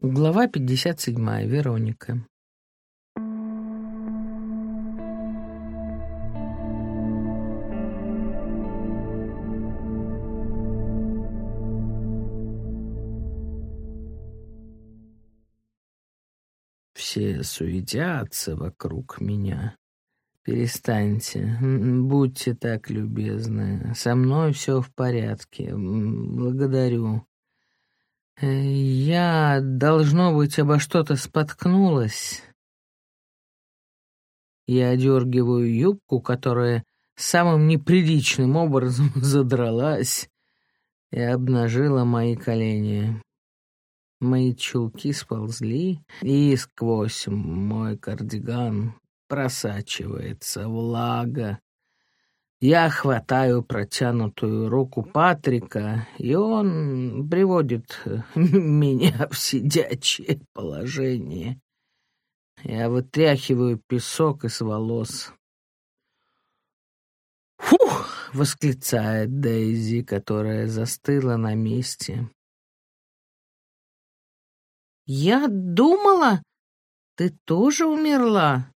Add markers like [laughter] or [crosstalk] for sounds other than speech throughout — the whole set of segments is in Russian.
Глава 57. Вероника. Все суетятся вокруг меня. Перестаньте, будьте так любезны. Со мной все в порядке. Благодарю. Я, должно быть, обо что-то споткнулась. Я одергиваю юбку, которая самым неприличным образом [laughs] задралась и обнажила мои колени. Мои чулки сползли, и сквозь мой кардиган просачивается влага. Я хватаю протянутую руку Патрика, и он приводит [laughs] меня в сидячее положение. Я вытряхиваю песок из волос. «Фух!» — восклицает Дейзи, которая застыла на месте. «Я думала, ты тоже умерла?»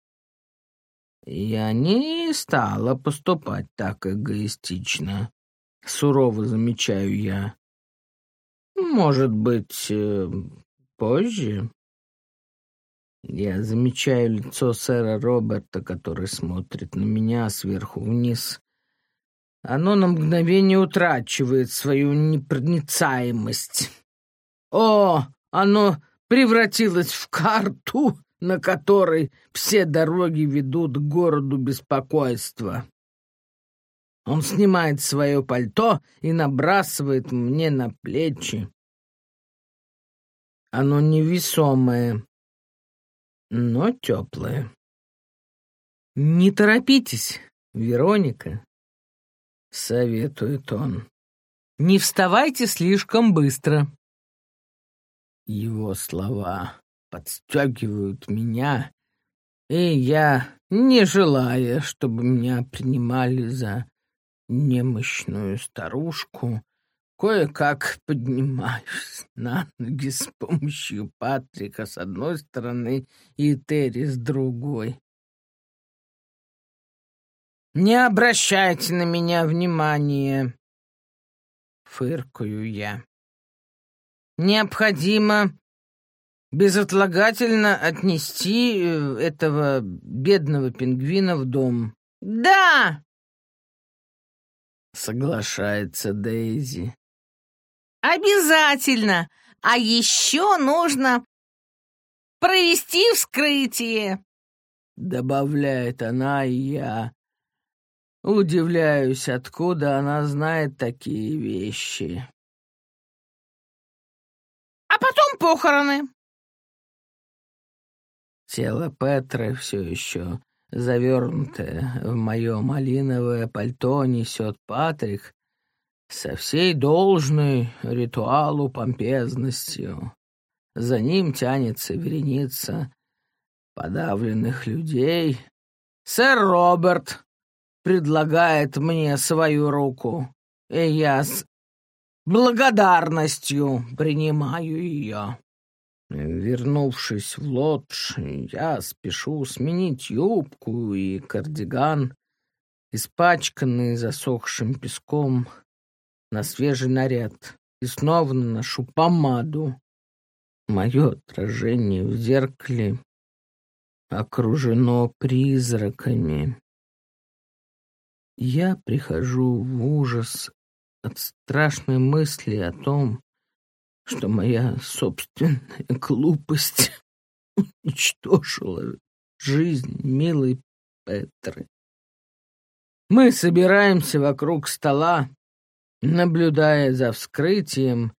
Я не стала поступать так эгоистично, сурово замечаю я. Может быть, э, позже? Я замечаю лицо сэра Роберта, который смотрит на меня сверху вниз. Оно на мгновение утрачивает свою непроницаемость. О, оно превратилось в карту на которой все дороги ведут к городу беспокойства. Он снимает свое пальто и набрасывает мне на плечи. Оно невесомое, но теплое. «Не торопитесь, Вероника», — советует он. «Не вставайте слишком быстро». Его слова подстегивают меня, и я, не желая, чтобы меня принимали за немощную старушку, кое-как поднимаюсь на ноги с помощью Патрика с одной стороны и Терри с другой. «Не обращайте на меня внимания!» — фыркаю я. «Необходимо безотлагательно отнести э, этого бедного пингвина в дом. «Да!» — соглашается Дейзи. «Обязательно! А еще нужно провести вскрытие!» Добавляет она, и я удивляюсь, откуда она знает такие вещи. «А потом похороны!» Тело Петры все еще завернутое в мое малиновое пальто несет Патрик со всей должной ритуалу помпезностью. За ним тянется вереница подавленных людей. Сэр Роберт предлагает мне свою руку, и я с благодарностью принимаю ее. Вернувшись в лодж, я спешу сменить юбку и кардиган, испачканный засохшим песком, на свежий наряд, и снова наношу помаду. Мое отражение в зеркале окружено призраками. Я прихожу в ужас от страшной мысли о том, что моя собственная глупость [laughs] уничтожила жизнь милой Петры. Мы собираемся вокруг стола, наблюдая за вскрытием,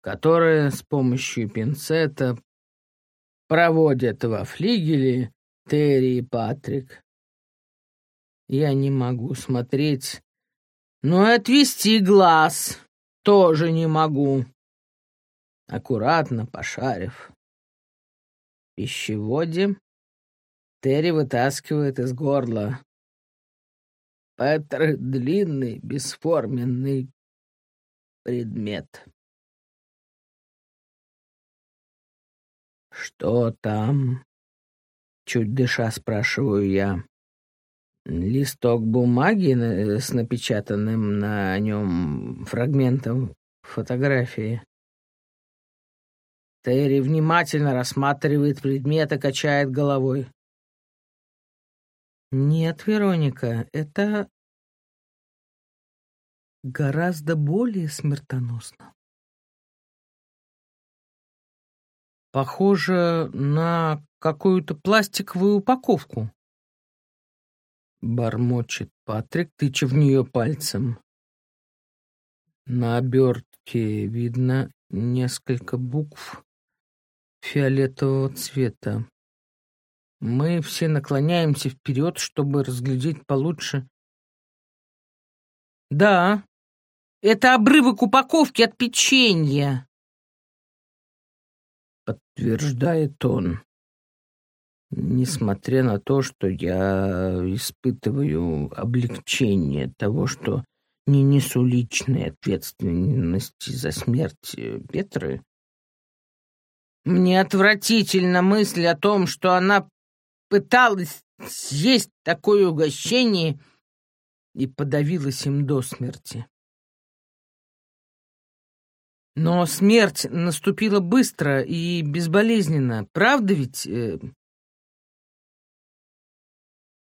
которое с помощью пинцета проводят во флигеле Терри и Патрик. Я не могу смотреть, но отвести глаз тоже не могу аккуратно пошарив. В пищеводе Терри вытаскивает из горла Петр длинный, бесформенный предмет. «Что там?» Чуть дыша спрашиваю я. Листок бумаги с напечатанным на нем фрагментом фотографии. Терри внимательно рассматривает предмет и качает головой. «Нет, Вероника, это гораздо более смертоносно. Похоже на какую-то пластиковую упаковку. Бормочет Патрик, тыча в нее пальцем. На обертке видно несколько букв фиолетового цвета. Мы все наклоняемся вперед, чтобы разглядеть получше. Да, это обрывок упаковки от печенья. Подтверждает он. Несмотря на то, что я испытываю облегчение того, что не несу личной ответственности за смерть Петры, мне отвратительна мысль о том, что она пыталась съесть такое угощение и подавилась им до смерти. Но смерть наступила быстро и безболезненно, правда ведь? Э?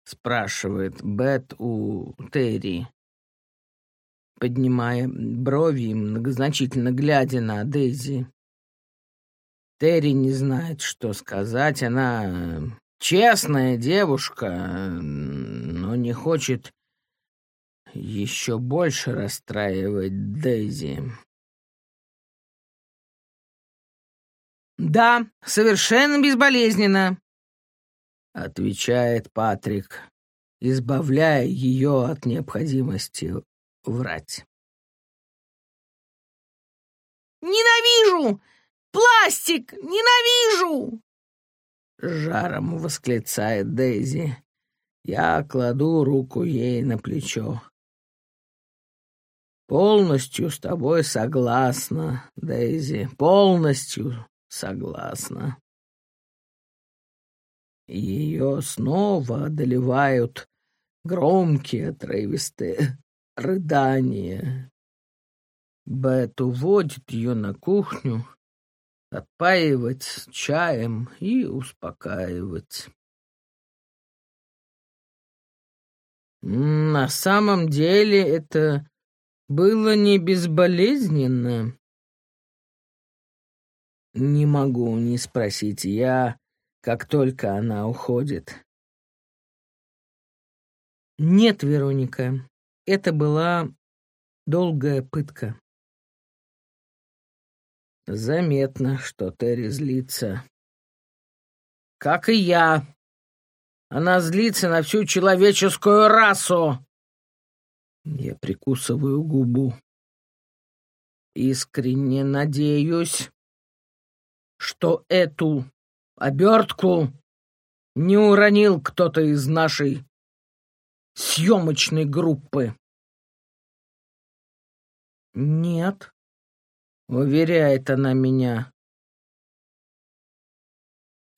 Спрашивает Бет у Терри, поднимая брови и многозначительно глядя на Дейзи. Терри не знает, что сказать. Она честная девушка, но не хочет еще больше расстраивать Дейзи. «Да, совершенно безболезненно», — отвечает Патрик, избавляя ее от необходимости врать. «Ненавижу! Пластик! Ненавижу!» Жаром восклицает Дейзи. Я кладу руку ей на плечо. Полностью с тобой согласна, Дейзи, полностью согласна. Ее снова одолевают громкие отрывистые рыдания. Бет уводит ее на кухню, отпаивать чаем и успокаивать. На самом деле это было не безболезненно. Не могу не спросить я, как только она уходит. Нет, Вероника, это была долгая пытка. Заметно, что Терри злится. Как и я. Она злится на всю человеческую расу. Я прикусываю губу. Искренне надеюсь, что эту обертку не уронил кто-то из нашей съемочной группы. Нет, Уверяет она меня.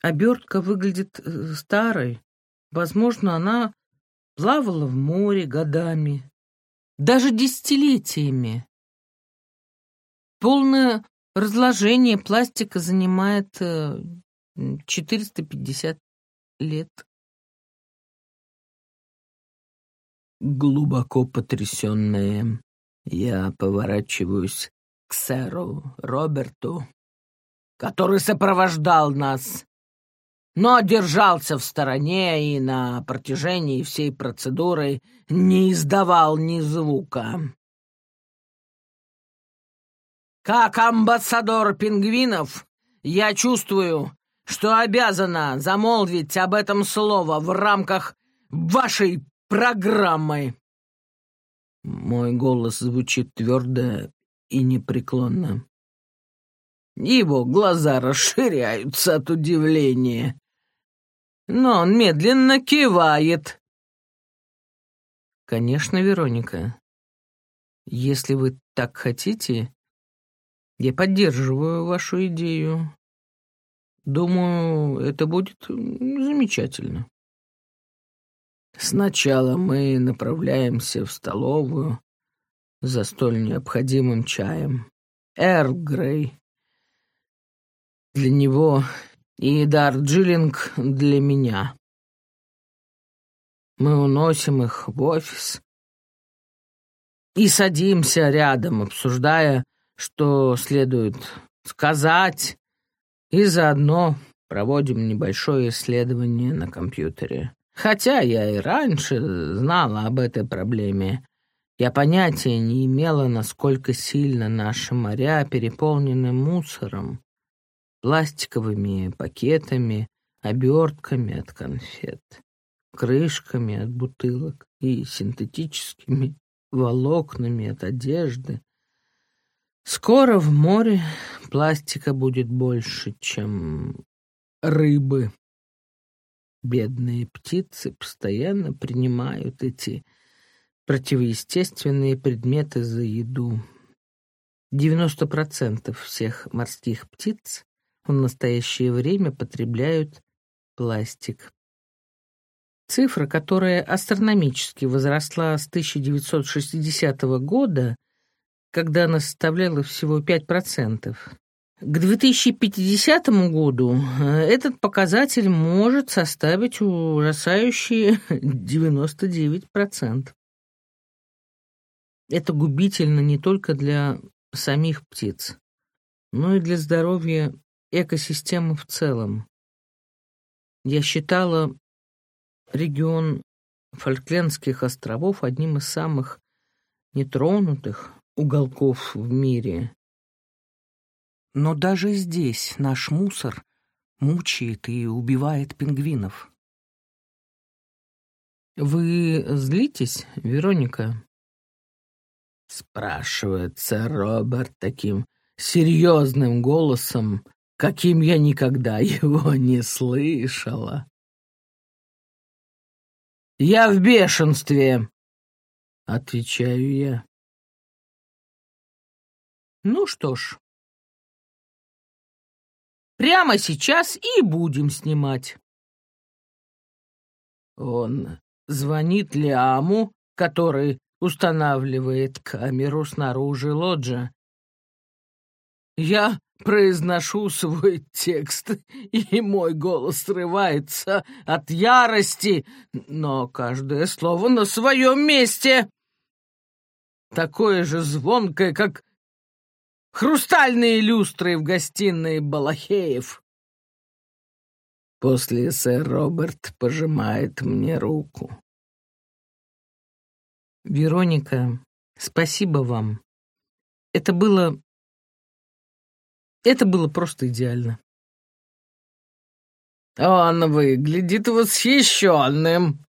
Обертка выглядит э, старой. Возможно, она плавала в море годами, даже десятилетиями. Полное разложение пластика занимает 450 э, лет. Глубоко потрясенная, я поворачиваюсь к сэру Роберту, который сопровождал нас, но держался в стороне и на протяжении всей процедуры не издавал ни звука. Как амбассадор пингвинов я чувствую, что обязана замолвить об этом слово в рамках вашей программы. Мой голос звучит твердо и непреклонно. Его глаза расширяются от удивления, но он медленно кивает. «Конечно, Вероника. Если вы так хотите, я поддерживаю вашу идею. Думаю, это будет замечательно. Сначала мы направляемся в столовую за столь необходимым чаем. Эрл Грей. Для него и Дарджилинг для меня. Мы уносим их в офис и садимся рядом, обсуждая, что следует сказать, и заодно проводим небольшое исследование на компьютере. Хотя я и раньше знала об этой проблеме, я понятия не имела, насколько сильно наши моря переполнены мусором, пластиковыми пакетами, обертками от конфет, крышками от бутылок и синтетическими волокнами от одежды. Скоро в море пластика будет больше, чем рыбы. Бедные птицы постоянно принимают эти противоестественные предметы за еду. 90% всех морских птиц в настоящее время потребляют пластик. Цифра, которая астрономически возросла с 1960 года, когда она составляла всего 5%, к 2050 году э, этот показатель может составить ужасающие [laughs] 99%. Это губительно не только для самих птиц, но и для здоровья экосистемы в целом. Я считала регион Фольклендских островов одним из самых нетронутых уголков в мире. Но даже здесь наш мусор мучает и убивает пингвинов. «Вы злитесь, Вероника?» Спрашивает сэр Роберт таким серьезным голосом, каким я никогда [laughs] его не слышала. «Я в бешенстве», — отвечаю я. «Ну что ж, Прямо сейчас и будем снимать. Он звонит Лиаму, который устанавливает камеру снаружи лоджа. Я произношу свой текст, и мой голос срывается от ярости, но каждое слово на своем месте. Такое же звонкое, как Хрустальные люстры в гостиной Балахеев. После сэр Роберт пожимает мне руку. Вероника, спасибо вам. Это было... Это было просто идеально. Он выглядит восхищенным,